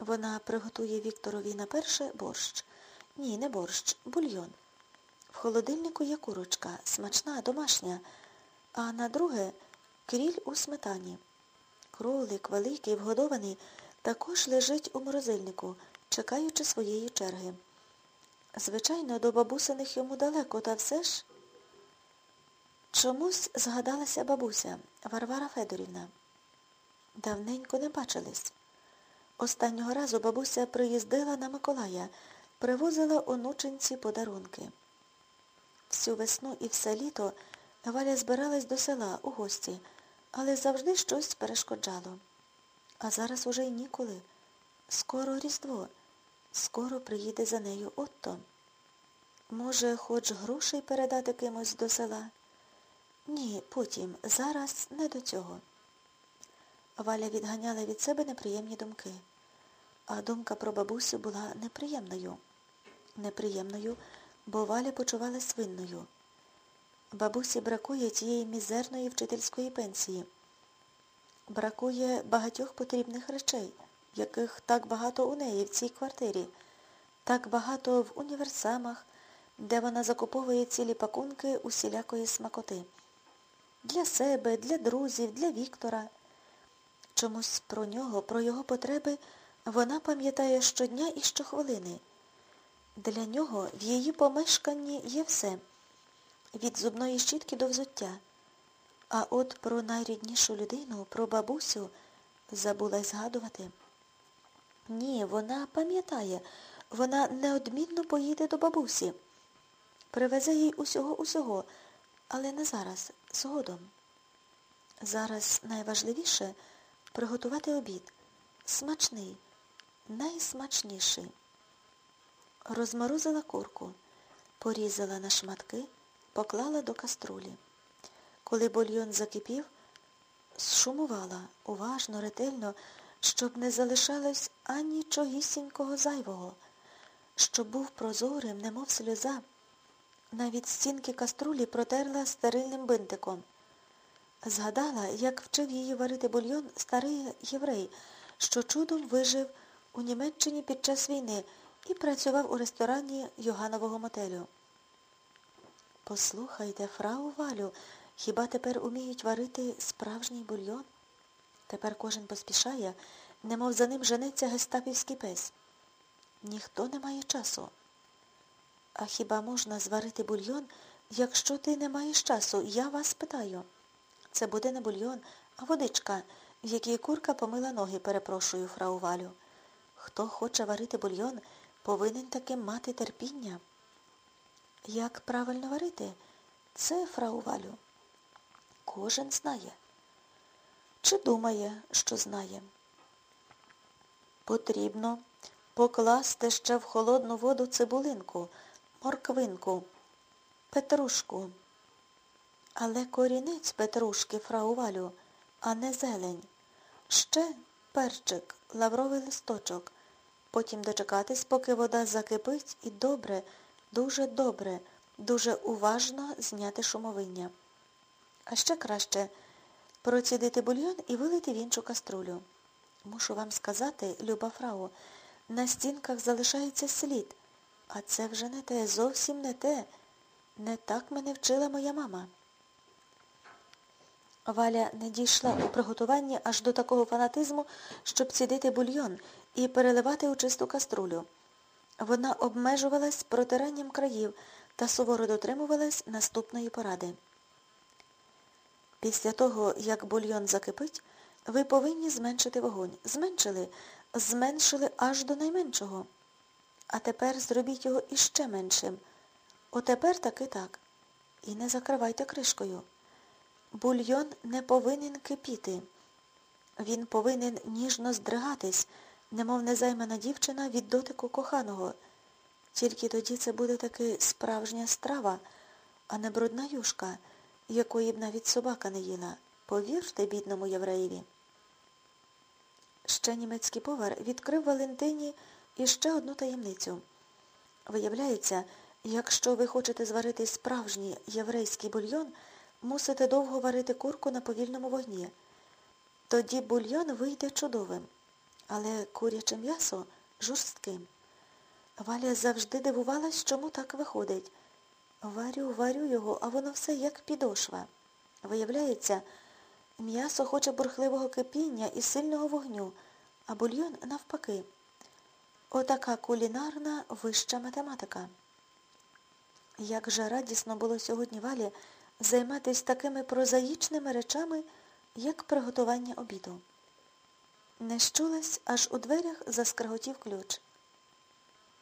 Вона приготує Вікторові на перше борщ. Ні, не борщ, бульйон. В холодильнику є курочка, смачна, домашня, а на друге кріль у сметані. Кролик, великий, вгодований, також лежить у морозильнику, чекаючи своєї черги. Звичайно, до бабусиних йому далеко, та все ж. Чомусь згадалася бабуся Варвара Федорівна. Давненько не бачились. Останнього разу бабуся приїздила на Миколая, привозила онученці подарунки. Всю весну і все літо Валя збиралась до села у гості, але завжди щось перешкоджало. А зараз уже й ніколи. Скоро Різдво. Скоро приїде за нею Отто. Може, хоч грошей передати кимось до села? Ні, потім, зараз не до цього. Валя відганяла від себе неприємні думки. А думка про бабусю була неприємною. Неприємною, бо Валя почувалась винною. Бабусі бракує тієї мізерної вчительської пенсії. Бракує багатьох потрібних речей, яких так багато у неї в цій квартирі, так багато в універсамах, де вона закуповує цілі пакунки усілякої смакоти. Для себе, для друзів, для Віктора. Чомусь про нього, про його потреби вона пам'ятає щодня і щохвилини. Для нього в її помешканні є все, від зубної щітки до взуття. А от про найріднішу людину, про бабусю, забула й згадувати. Ні, вона пам'ятає, вона неодмінно поїде до бабусі. Привезе їй усього-усього, але не зараз, згодом. Зараз найважливіше приготувати обід. Смачний, найсмачніший. Розморозила курку, порізала на шматки, поклала до каструлі. Коли бульйон закипів, зшумувала уважно, ретельно, щоб не залишалось анічогісінького зайвого, щоб був прозорим, немов сльоза. Навіть стінки каструлі протерла стерильним бинтиком. Згадала, як вчив її варити бульйон старий єврей, що чудом вижив у Німеччині під час війни і працював у ресторані Йоганового мотелю. Послухайте, фрау Валю, хіба тепер уміють варити справжній бульйон? Тепер кожен поспішає, немов за ним женеться гестапівський пес. Ніхто не має часу. А хіба можна зварити бульйон, якщо ти не маєш часу? Я вас питаю. Це буде не бульйон, а водичка, в якій курка помила ноги, перепрошую, фрау Валю. Хто хоче варити бульйон, повинен таки мати терпіння. Як правильно варити? Це, фрау Валю. Кожен знає. Чи думає, що знає? Потрібно покласти ще в холодну воду цибулинку, морквинку, петрушку. Але корінець петрушки, фрау Валю, а не зелень. Ще перчик, лавровий листочок. Потім дочекатись, поки вода закипить, і добре, дуже добре, дуже уважно зняти шумовиння. А ще краще процідити бульйон і вилити в іншу каструлю. Мушу вам сказати, люба фрау, на стінках залишається слід, а це вже не те, зовсім не те. Не так мене вчила моя мама. Валя не дійшла у приготуванні аж до такого фанатизму, щоб цідити бульйон і переливати у чисту каструлю. Вона обмежувалась протиранням країв та суворо дотримувалась наступної поради. Після того, як бульйон закипить, ви повинні зменшити вогонь. Зменшили, зменшили аж до найменшого. А тепер зробіть його іще меншим. Отепер таки так. І не закривайте кришкою. Бульйон не повинен кипіти. Він повинен ніжно здригатись, немов незаймана дівчина від дотику коханого. Тільки тоді це буде таки справжня страва, а не брудна юшка, якої б навіть собака не їла. Повірте, бідному євреєві. Ще німецький повар відкрив Валентині іще одну таємницю. Виявляється, якщо ви хочете зварити справжній єврейський бульйон, мусите довго варити курку на повільному вогні. Тоді бульйон вийде чудовим. але куряче м'ясо жорстким. Валя завжди дивувалась, чому так виходить. Варю, варю його, а воно все як підошва. Виявляється, м'ясо хоче бурхливого кипіння і сильного вогню, а бульйон навпаки. Отака кулінарна вища математика. Як же радісно було сьогодні Валі займатися такими прозаїчними речами, як приготування обіду. Не щулась, аж у дверях заскриготів ключ.